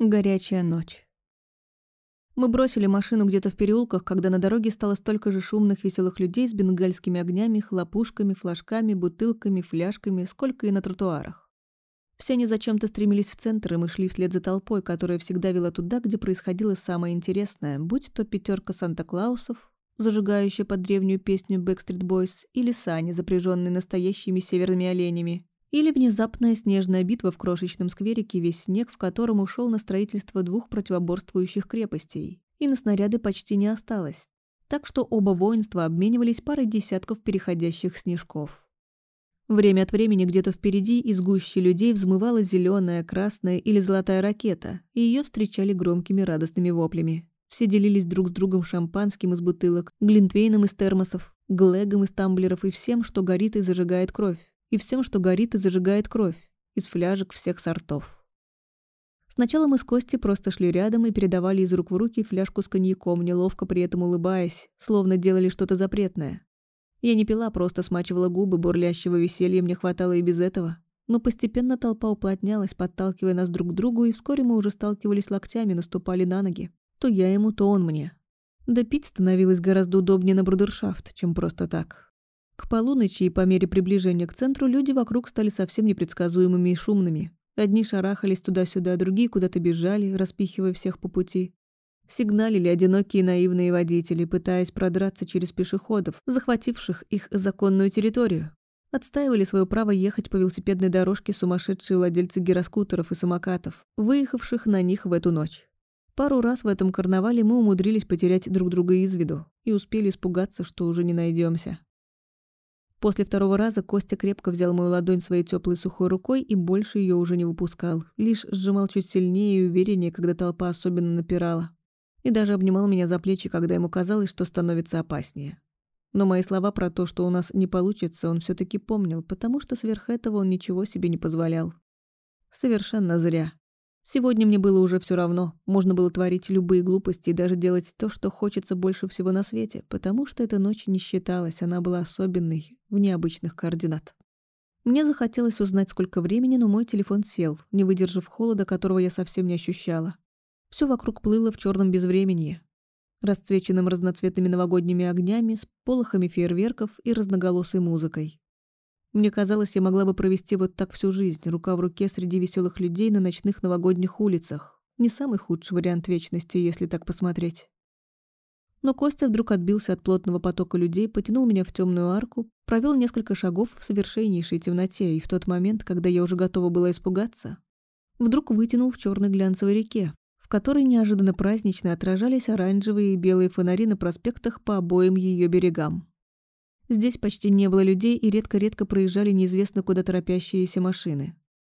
Горячая ночь. Мы бросили машину где-то в переулках, когда на дороге стало столько же шумных веселых людей с бенгальскими огнями, хлопушками, флажками, бутылками, фляжками, сколько и на тротуарах. Все они зачем-то стремились в центр, и мы шли вслед за толпой, которая всегда вела туда, где происходило самое интересное, будь то пятерка Санта-Клаусов, зажигающая под древнюю песню Backstreet Boys, или сани, запряженные настоящими северными оленями, или внезапная снежная битва в крошечном скверике, весь снег в котором ушел на строительство двух противоборствующих крепостей, и на снаряды почти не осталось. Так что оба воинства обменивались парой десятков переходящих снежков. Время от времени где-то впереди из гущи людей взмывала зеленая, красная или золотая ракета, и ее встречали громкими радостными воплями. Все делились друг с другом шампанским из бутылок, глинтвейном из термосов, глэгом из тамблеров и всем, что горит и зажигает кровь и всем, что горит и зажигает кровь, из фляжек всех сортов. Сначала мы с Костей просто шли рядом и передавали из рук в руки фляжку с коньяком, неловко при этом улыбаясь, словно делали что-то запретное. Я не пила, просто смачивала губы, бурлящего веселья мне хватало и без этого. Но постепенно толпа уплотнялась, подталкивая нас друг к другу, и вскоре мы уже сталкивались локтями, наступали на ноги. То я ему, то он мне. Да пить становилось гораздо удобнее на брудершафт, чем просто так. К полуночи и по мере приближения к центру люди вокруг стали совсем непредсказуемыми и шумными. Одни шарахались туда-сюда, другие куда-то бежали, распихивая всех по пути. Сигналили одинокие наивные водители, пытаясь продраться через пешеходов, захвативших их законную территорию. Отстаивали свое право ехать по велосипедной дорожке сумасшедшие владельцы гироскутеров и самокатов, выехавших на них в эту ночь. Пару раз в этом карнавале мы умудрились потерять друг друга из виду и успели испугаться, что уже не найдемся. После второго раза Костя крепко взял мою ладонь своей теплой сухой рукой и больше ее уже не выпускал, лишь сжимал чуть сильнее и увереннее, когда толпа особенно напирала. И даже обнимал меня за плечи, когда ему казалось, что становится опаснее. Но мои слова про то, что у нас не получится, он все таки помнил, потому что сверх этого он ничего себе не позволял. Совершенно зря. Сегодня мне было уже все равно. Можно было творить любые глупости и даже делать то, что хочется больше всего на свете, потому что эта ночь не считалась, она была особенной, в необычных координат. Мне захотелось узнать, сколько времени, но мой телефон сел, не выдержав холода, которого я совсем не ощущала. Все вокруг плыло в черном безвременье, расцвеченным разноцветными новогодними огнями, с полохами фейерверков и разноголосой музыкой. Мне казалось, я могла бы провести вот так всю жизнь, рука в руке среди веселых людей на ночных новогодних улицах. Не самый худший вариант вечности, если так посмотреть. Но Костя вдруг отбился от плотного потока людей, потянул меня в темную арку, провел несколько шагов в совершеннейшей темноте, и в тот момент, когда я уже готова была испугаться, вдруг вытянул в черной глянцевой реке, в которой неожиданно празднично отражались оранжевые и белые фонари на проспектах по обоим ее берегам. Здесь почти не было людей и редко-редко проезжали неизвестно куда торопящиеся машины.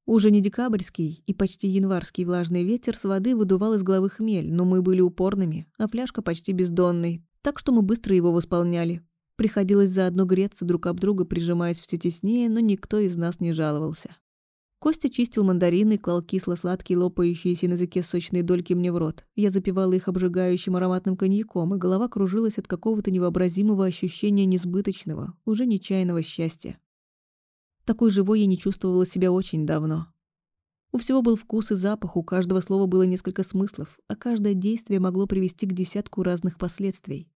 Уже не декабрьский и почти январский влажный ветер с воды выдувал из головы хмель, но мы были упорными, а фляжка почти бездонной, так что мы быстро его восполняли. Приходилось заодно греться друг об друга, прижимаясь все теснее, но никто из нас не жаловался. Костя чистил мандарины, клал кисло-сладкие, лопающиеся на языке сочные дольки мне в рот. Я запивала их обжигающим ароматным коньяком, и голова кружилась от какого-то невообразимого ощущения несбыточного, уже нечаянного счастья. Такой живой я не чувствовала себя очень давно. У всего был вкус и запах, у каждого слова было несколько смыслов, а каждое действие могло привести к десятку разных последствий.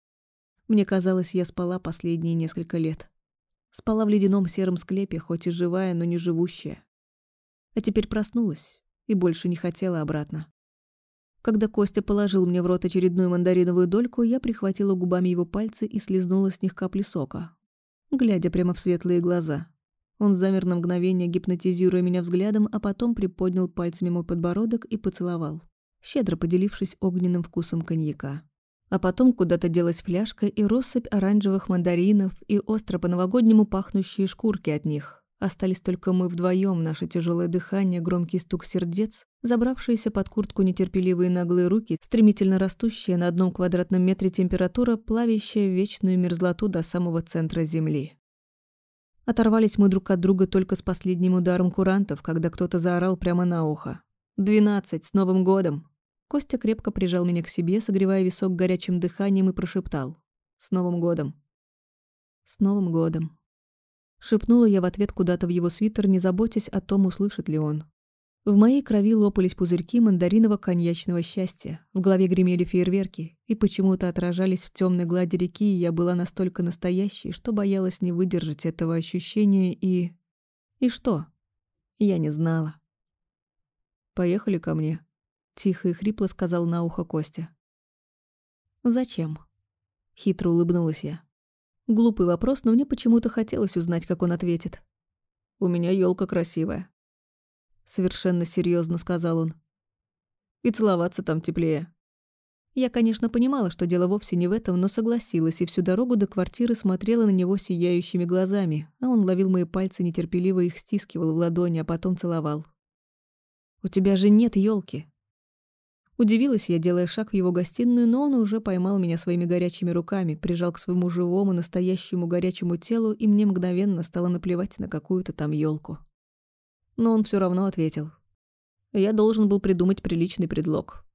Мне казалось, я спала последние несколько лет. Спала в ледяном сером склепе, хоть и живая, но не живущая. А теперь проснулась и больше не хотела обратно. Когда Костя положил мне в рот очередную мандариновую дольку, я прихватила губами его пальцы и слезнула с них капли сока, глядя прямо в светлые глаза. Он замер на мгновение, гипнотизируя меня взглядом, а потом приподнял пальцами мой подбородок и поцеловал, щедро поделившись огненным вкусом коньяка. А потом куда-то делась фляжка и россыпь оранжевых мандаринов и остро по-новогоднему пахнущие шкурки от них. Остались только мы вдвоем, наше тяжелое дыхание, громкий стук сердец, забравшиеся под куртку нетерпеливые наглые руки, стремительно растущая на одном квадратном метре температура, плавящая вечную мерзлоту до самого центра Земли. Оторвались мы друг от друга только с последним ударом курантов, когда кто-то заорал прямо на ухо. «Двенадцать! С Новым годом!» Костя крепко прижал меня к себе, согревая висок горячим дыханием и прошептал. «С Новым годом!» «С Новым годом!» Шепнула я в ответ куда-то в его свитер, не заботясь о том, услышит ли он. В моей крови лопались пузырьки мандариново-коньячного счастья, в голове гремели фейерверки и почему-то отражались в темной глади реки, и я была настолько настоящей, что боялась не выдержать этого ощущения и... И что? Я не знала. «Поехали ко мне», — тихо и хрипло сказал на ухо Костя. «Зачем?» — хитро улыбнулась я. Глупый вопрос, но мне почему-то хотелось узнать, как он ответит. «У меня елка красивая», — совершенно серьезно сказал он. «И целоваться там теплее». Я, конечно, понимала, что дело вовсе не в этом, но согласилась и всю дорогу до квартиры смотрела на него сияющими глазами, а он ловил мои пальцы, нетерпеливо их стискивал в ладони, а потом целовал. «У тебя же нет елки. Удивилась я, делая шаг в его гостиную, но он уже поймал меня своими горячими руками, прижал к своему живому, настоящему горячему телу, и мне мгновенно стало наплевать на какую-то там елку. Но он все равно ответил. Я должен был придумать приличный предлог.